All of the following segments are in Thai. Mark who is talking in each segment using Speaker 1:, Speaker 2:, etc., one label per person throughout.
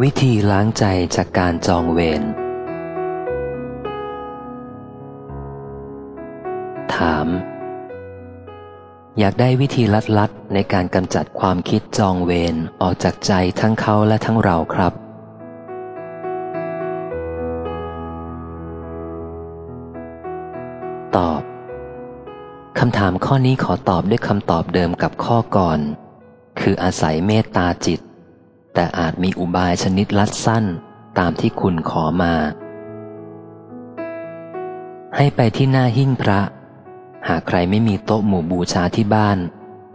Speaker 1: วิธีล้างใจจากการจองเวร ถาม อยากได้วิธีลัดๆในการกำจัดความคิดจองเวรออกจากใจทั้งเขาและทั้งเราครับ ตอบ คำถามข้อนี้ขอตอบด้วยคำตอบเดิมกับข้อก่อน คืออาศัยเมตตาจิต แต่อาจมีอุบายชนิดลัดสั้นตามที่คุณขอมา ให้ไปที่หน้าหิ้งพระ หากใครไม่มีโต๊ะหมู่บูชาที่บ้าน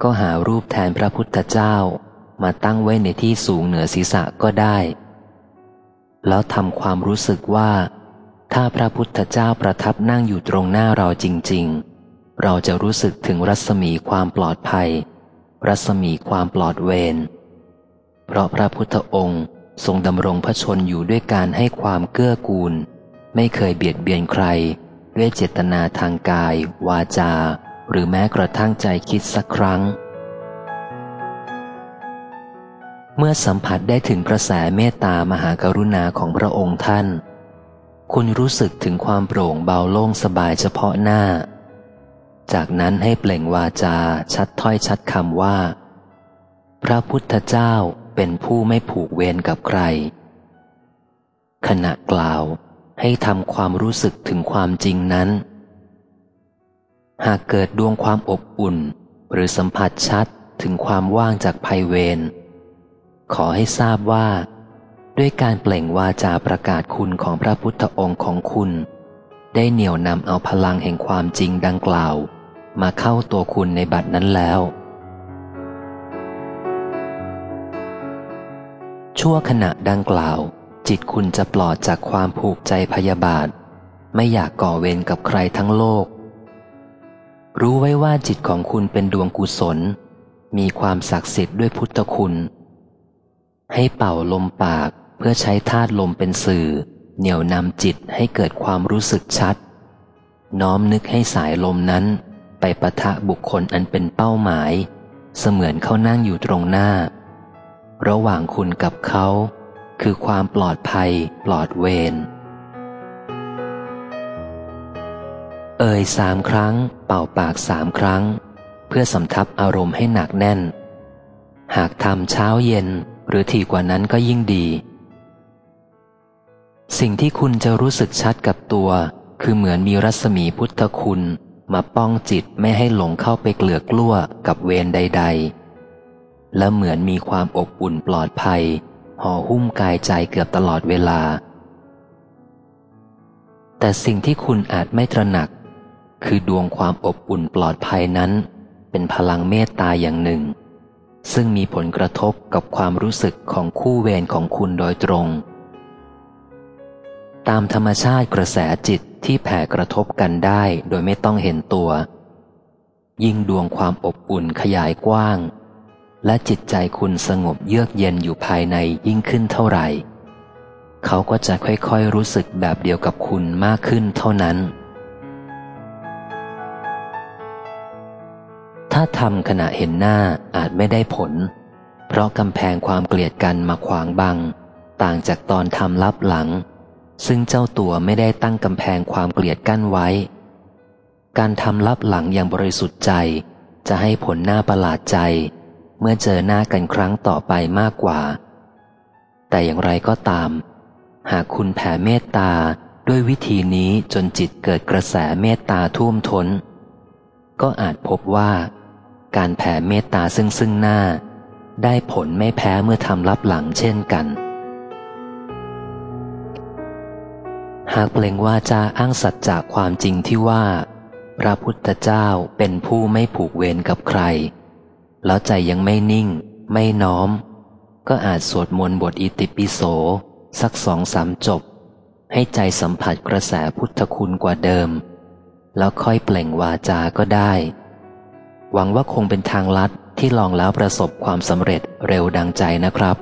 Speaker 1: ก็หารูปแทนพระพุทธเจ้ามาตั้งไว้ในที่สูงเหนือศีรษะก็ได้ แล้วทำความรู้สึกว่า ถ้าพระพุทธเจ้าประทับนั่งอยู่ตรงหน้าเราจริง ๆ เราจะรู้สึกถึงรัศมีความปลอดภัย รัศมีความปลอดเวร เพราะพระพุทธองค์ทรงดำรงพระชนอยู่ด้วยการให้ความเกื้อกูล ไม่เคยเบียดเบียนใคร ด้วยเจตนาทางกาย วาจา หรือแม้กระทั่งใจคิดสักครั้ง เมื่อสัมผัสได้ถึงกระแสเมตตามหากรุณาของพระองค์ท่าน คุณรู้สึกถึงความโปร่งเบาโล่งสบายเฉพาะหน้า จากนั้นให้เปล่งวาจาชัดถ้อยชัดคำว่า พระพุทธเจ้า เป็นผู้ไม่ผูกเวรกับใคร ขณะกล่าวให้ทำความรู้สึกถึงความจริงนั้น หากเกิดดวงความอบอุ่น หรือสัมผัสชัดถึงความว่างจากภัยเวร ขอให้ทราบว่า ด้วยการเปล่งวาจาประกาศคุณของพระพุทธองค์ของคุณ ได้เหนี่ยวนำเอาพลังแห่งความจริงดังกล่าว มาเข้าตัวคุณในบัดนั้นแล้ว ชั่วขณะดังกล่าว จิตคุณจะปลอดจากความผูกใจพยาบาท ไม่อยากก่อเวรกับใครทั้งโลก รู้ไว้ว่าจิตของคุณเป็นดวงกุศล มีความศักดิ์สิทธิ์ด้วยพุทธคุณ ให้เป่าลมปากเพื่อใช้ธาตุลมเป็นสื่อ เหนี่ยวนำจิตให้เกิดความรู้สึกชัด น้อมนึกให้สายลมนั้น ไปปะทะบุคคลอันเป็นเป้าหมาย เสมือนเขานั่งอยู่ตรงหน้า ระหว่างคุณกับเขา คือความปลอดภัยปลอดเวรเอ่ยสามครั้ง เป่าปากสามครั้ง เพื่อสำทับอารมณ์ให้หนักแน่น หากทำเช้าเย็นหรือถี่กว่านั้นก็ยิ่งดี สิ่งที่คุณจะรู้สึกชัดกับตัว คือเหมือนมีรัศมีพุทธคุณมาป้องจิตไม่ให้หลงเข้าไปเกลือกลั้วกับเวรใด ๆ และเหมือนมีความอบอุ่นปลอดภัย ห่อหุ้มกายใจเกือบตลอดเวลา แต่สิ่งที่คุณอาจไม่ตระหนัก คือดวงความอบอุ่นปลอดภัยนั้น เป็นพลังเมตตาอย่างหนึ่ง ซึ่งมีผลกระทบกับความรู้สึกของคู่เวรของคุณโดยตรง ตามธรรมชาติกระแสจิตที่แผ่กระทบกันได้โดยไม่ต้องเห็นตัว ยิ่งดวงความอบอุ่นขยายกว้าง และจิตใจคุณสงบเยือกเย็นอยู่ภายในยิ่งขึ้นเท่าไหร่ เขาก็จะค่อยๆรู้สึกแบบเดียวกับคุณมากขึ้นเท่านั้น ถ้าทำขณะเห็นหน้าอาจไม่ได้ผล เพราะกำแพงความเกลียดกันมาขวางบัง ต่างจากตอนทำลับหลัง ซึ่งเจ้าตัวไม่ได้ตั้งกำแพงความเกลียดกั้นไว้ การทำลับหลังอย่างบริสุทธิ์ใจจะให้ผลหน้าประหลาดใจ เมื่อเจอหน้ากันครั้งต่อไปมากกว่า แต่อย่างไรก็ตาม หากคุณแผ่เมตตาด้วยวิธีนี้จนจิตเกิดกระแสเมตตาท่วมทน้น ก็อาจพบว่า การแผ่เมตตาซึ่งซึ่งหน้า ได้ผลไม่แพ้เมื่อทำรับหลังเช่นกัน หากเปล่งว่าจาอ้างสัจจากความจริงที่ว่า พระพุทธเจ้าเป็นผู้ไม่ผูกเวรกับใคร แล้วใจยังไม่นิ่ง ไม่น้อม ก็อาจสวดมนต์บทอิติปิโส สักสองสามจบ ให้ใจสัมผัสกระแสพุทธคุณกว่าเดิม แล้วค่อยเปล่งวาจาก็ได้ หวังว่าคงเป็นทางลัดที่ลองแล้วประสบความสำเร็จเร็วดังใจนะครับ